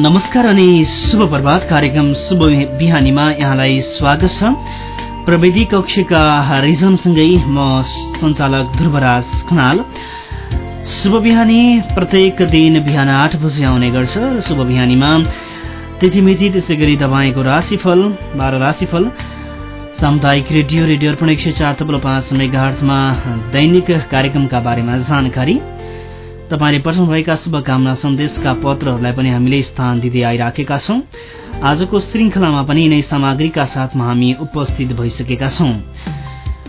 नमस्कार अनि शुभ प्रभात कार्यक्रम शुभ बिहानीमा यहाँलाई स्वागत छ। प्रविधि कक्षका रिजनसँगै म सञ्चालक ध्रुवराज खनाल। शुभ बिहानी प्रत्येक दिन बिहान आठ बजे आउने गर्छ। शुभ बिहानीमा तिथिमिति त्यसै गरी तपाईँको राशिफल बाह्र राशिफल सामुदायिक रेडियो रेडियो अर्पण एक सय चार तब्लो पाँच मेगाहर्जमा दैनिक कार्यक्रमका बारेमा जानकारी। तपाईँले पठाउनुभएका शुभकामना सन्देशका पत्रहरूलाई पनि हामीले स्थान दिँदै आइराखेका छौं। आजको श्रृङ्खलामा पनि यिनै सामग्रीका साथमा हामी उपस्थित भइसकेका छौं।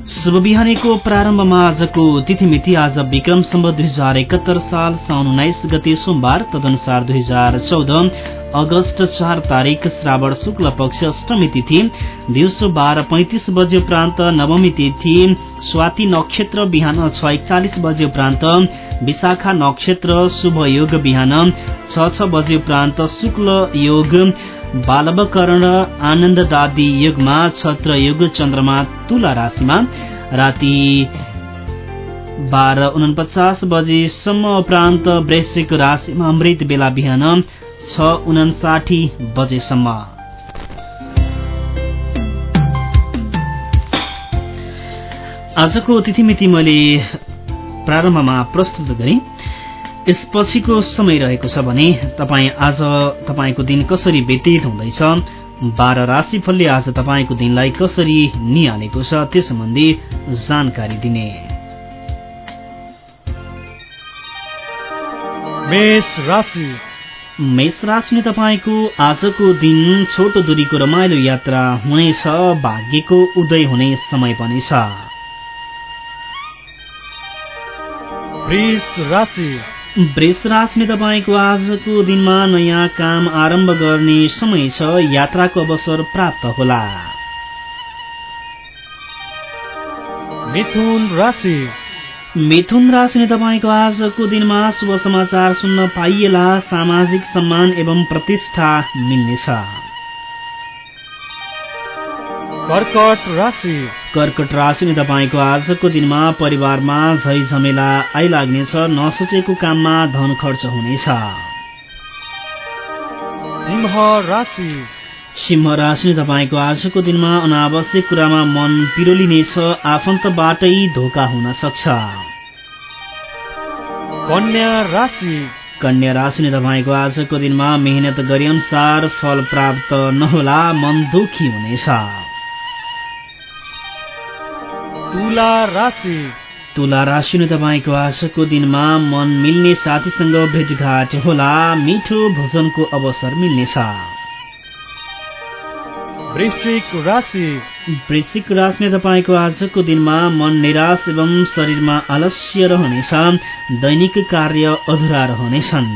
शुभ बिहानीको प्रारम्भमा आजको तिथिमिति आज विक्रम सम्म दुई हजार एकहत्तर साल साउन उन्नाइस गते सोमबार तदनुसार दुई हजार चौध अगस्त चार तारिक श्रावण शुक्ल पक्ष अष्टमी तिथि दिउँसो बाह्र पैंतिस बजे उपरान्त नवमी तिथि स्वाति नक्षत्र बिहान छ एकचालिस बजे उपरान्त विशाखा नक्षत्र शुभ योग बिहान छ छ बजे उपरान्त शुक्ल योग बालवकर्ण आनन्ददादी युगमा छत्र युग चन्द्रमा तुला राशिमा राति बाह्र उनपचास बजेसम्म उपरान्त वृश्चिक राशिमा अमृत बेला बिहान छ उनासाठी बजेसम्म। आजको तिथिमिति मैले प्रारम्भमा प्रस्तुत गरेँ। यसपछिको समय रहेको छ भने तपाईँ आज तपाईँको दिन कसरी व्यतीत हुँदैछ बाह्र राशिफलले आज तपाईँको दिनलाई कसरी निहालेको छ त्यस सम्बन्धी जानकारी दिने। मेष राशि। मेष राशिले तपाईँको आजको दिन छोटो दूरीको रमाइलो यात्रा हुनेछ भाग्यको उदय हुने समय पनि छ। वृष राशिले तपाईँको आजको दिनमा नयाँ काम आरम्भ गर्ने समय छ यात्राको अवसर प्राप्त होला। मिथुन राशि। मिथुन राशिले तपाईँको आजको दिनमा शुभ समाचार सुन्न पाइएला। सामाजिक सम्मान एवं प्रतिष्ठा मिल्नेछ। कर्कट राशि। कर्कट राशिले तपाईँको आजको दिनमा परिवारमा झै झमेला आइलाग्नेछ। नसोचेको काममा धन खर्च हुनेछ। सिंह राशि। सिंह राशि तपाईँको आजको दिनमा अनावश्यक कुरामा मन पिरोलिनेछ आफन्तबाटै धोका हुन सक्छ। कन्या राशि। कन्या राशिले तपाईँको आजको दिनमा मेहनत गरे अनुसार फल प्राप्त नहोला मन दुखी हुनेछ। तुला राशि। तुला राशिले तपाईँको आजको दिनमा मन मिल्ने साथीसँग भेटघाट होला मिठो भोजनको अवसर मिल्नेछ। वृश्चिक राशि। तपाईँको आजको दिनमा मन निराश एवं शरीरमा आलस्य रहनेछ दैनिक कार्य अधुरा रहनेछन्।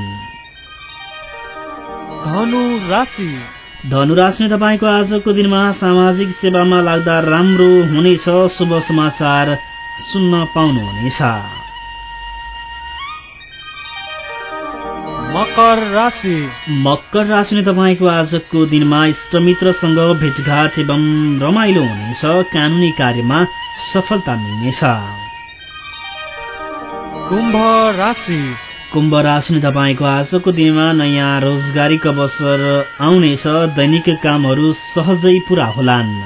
धनु राशि। धनुराशिले तपाईँको आजको दिनमा सामाजिक सेवामा लाग्दा राम्रो हुनेछ शुभ समाचार सुन्न पाउनुहुनेछ। मकर राशि। मकर राशिले तपाईँको आजको दिनमा इष्टमित्रसँग भेटघाट एवं रमाइलो हुनेछ कानूनी कार्यमा सफलता मिल्नेछ। कुम्भ राशि। कुम्भ राशिले तपाईँको आजको दिनमा नयाँ रोजगारीको अवसर आउनेछ दैनिक कामहरू सहजै पूरा होलान्।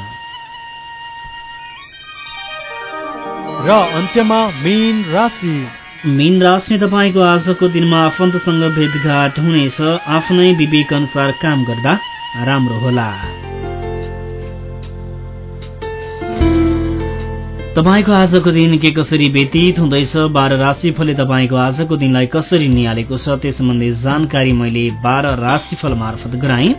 र अन्त्यमा मीन राशि। मीन राशिले तपाईँको आजको दिनमा आफन्तसँग भेटघाट हुनेछ। आफ्नै विवेक अनुसार काम गर्दा राम्रो होला। तपाईँको आजको दिन के कसरी व्यतीत हुँदैछ? बाह्र राशिफलले तपाईँको आजको दिनलाई कसरी निहालेको छ? त्यस सम्बन्धी जानकारी मैले बाह्र राशिफल मार्फत गराएँ।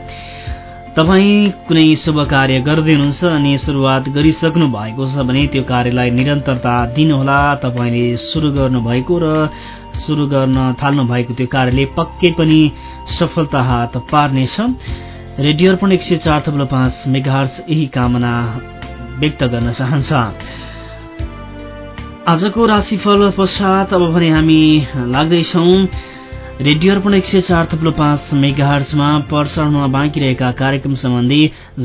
तपाईँ कुनै शुभ कार्य गर्दै हुनुहुन्छ अनि सुरुवात गरिसक्नु भएको छ भने त्यो कार्यलाई निरन्तरता दिनुहोला। तपाईँले सुरु गर्नुभएको र सुरु गर्न थाल्नु भएको त्यो कार्यले पक्कै पनि सफलता हात पार्नेछ। रेडियो अर्पण एक सय चार थप्लो पाँच मेगाहर्च यही कामना व्यक्त गर्न चाहन्छ। आजको राशिफल पश्चात अब भने हामी लाग्दैछौँ रेडियो अर्पण एक सय चार थप्लो पाँच मेगाहर्समा प्रसारणमा बाँकी रहेका कार्यक्रम सम्बन्धी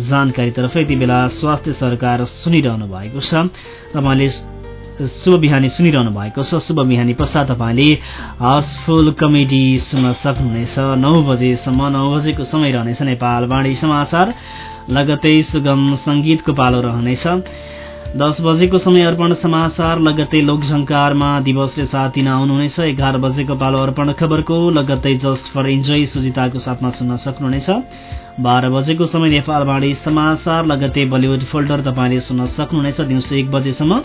जानकारीतर्फ यति बेला स्वास्थ्य सरकार सुनिरहनु भएको छ। तपाईँले शुभ बिहानी सुनिरहनु भएको छ। शुभ बिहानी पश्चात तपाईँले हाउसफुल कमेडी सुन्न सक्नुहुनेछ। नौ बजेसम्म नौ बजेको समय रहनेछ। नेपाल वाणी समाचार लगतै सुगम संगीतको पालो रहनेछ। दस बजेको समय अर्पण समाचार लगत्तै लोकझंकारमा दिवसले साथ दिन आउनुहुनेछ। एघार बजेको पालो अर्पण खबरको लगत्तै जस्ट फर इन्जोय सुजिताको साथमा सुन्न सक्नुहुनेछ। बाह्र बजेको समय नेपालवाणी समाचार लगत्तै बलिउड फोल्डर तपाईँले सुन्न सक्नुहुनेछ। दिउँसो एक बजेसम्म।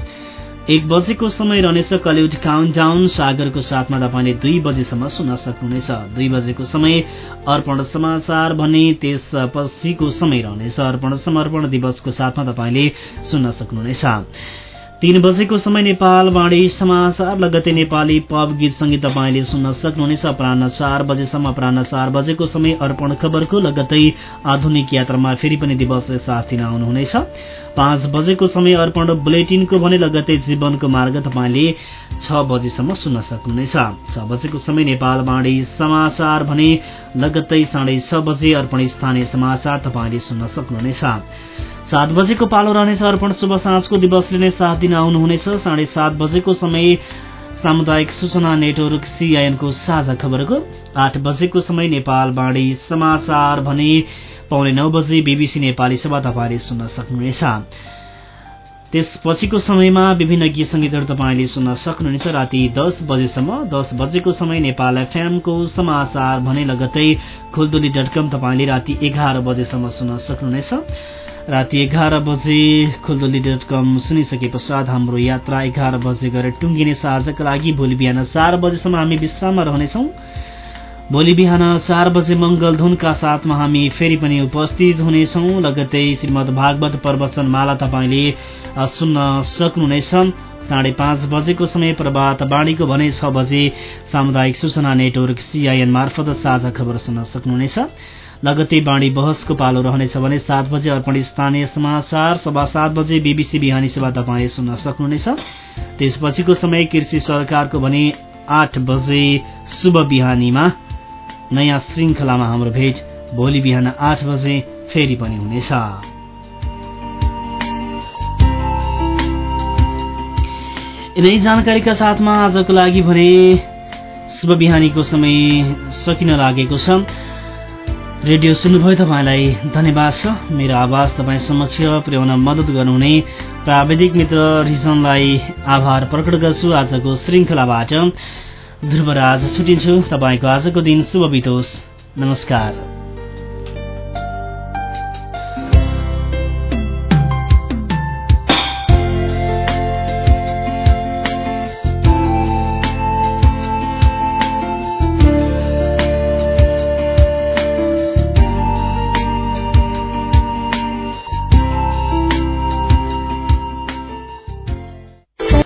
एक बजेको समय रहनेछ कलिउड काउन्ट डाउन सागरको साथमा तपाईँले दुई बजेसम्म सुन्न सक्नुहुनेछ। दुई बजेको समय अर्पण समाचार भने त्यसपछिको समय रहनेछ? अर्पण समर्पण दिवसको साथमा तपाईँले सुन्न सक्नुहुनेछ। तीन बजेको समय नेपाल वाणी समाचार लगतै नेपाली पप गीत संगीत तपाईँले सुन्न सक्नुहुनेछ। अपरान्न चार बजेसम्म अपरान्न चार बजेको समय अर्पण खबरको लगतै आधुनिक यात्रामा फेरि पनि दिवसले साथ दिन आउनुहुनेछ। पाँच बजेको समय अर्पण बुलेटिनको भने लगतै जीवनको मार्ग तपाईँले छ बजेसम्म सुन्न सक्नुहुनेछ। छ बजेको समय नेपाल वाणी समाचार भने लगत्तै साढे छ बजे अर्पण स्थानीय समाचार तपाईँले सुन्न सक्नुहुनेछ। सात बजेको पालो रहनेछ अर्पण शुभ साँझको दिवसले नै साथ दिन आउनुहुनेछ। साढे सात बजेको समय सामुदायिक सूचना नेटवर्क सीआईएनको साझा खबरको। आठ बजेको समय नेपाल बाणी समाचार भने पाउने नौ बजे बीबीसी नेपाली सभा तपाईँले सुन्न सक्नुहुनेछ। त्यसपछिको समयमा विभिन्न गीत सङ्गीतहरू तपाईँले सुन्न सक्नुहुनेछ। राति दस बजेसम्म दस बजेको समय नेपाल एफएमको समाचार भने लगत्तै खुलदुली डट कम तपाईँले राति एघार बजेसम्म सुन्न सक्नुहुनेछ। राति एघार बजे खुलदोली डट कम सुनिसके पश्चात हाम्रो यात्रा एघार बजे गएर टुङ्गिने आजका लागि भोलि बिहान चार बजेसम्म हामी विश्राममा रहनेछौँ। भोलि बिहान चार बजे मंगल धुनका साथमा हामी फेरि पनि उपस्थित हुनेछौँ। लगतै श्रीमद भागवत प्रवचन माला तपाईँले सुन्न सक्नुहुनेछ साढे पाँच बजेको समय प्रभात बाणीको भने छ बजे सामुदायिक सूचना नेटवर्क सीआईएन मार्फत साझा खबर सुन्न सक्नुहुनेछ। लगतै बाणी बहसको पालो रहनेछ भने सात बजे अर्पण स्थानीय समाचार सभा सात बजे बीबीसी बिहानी सेवा तपाईँले सुन्न सक्नुहुनेछ। त्यसपछिको समय कृषि सरकारको भने आठ बजे शुभ बिहानीमा नयाँ श्रृङ्खलामा हाम्रो भेट। भोलि बिहान आठ बजे फेरि पनि हुनेछ। यिनै जानकारीका साथमा आजको लागि भने शुभ बिहानीको समय सकिन लागेको छ। रेडियो सुन्नुभयो तपाईँलाई धन्यवाद छ। मेरो आवाज तपाईँ समक्ष पुर्याउन मद्दत गर्नुहुने प्राविधिक मित्र रिजनलाई आभार प्रकट गर्छु आजको श्रृङ्खलाबाट। ध्रुवराज छुटिन्छु तपाईँको आजको दिन शुभ बितोस्। नमस्कार।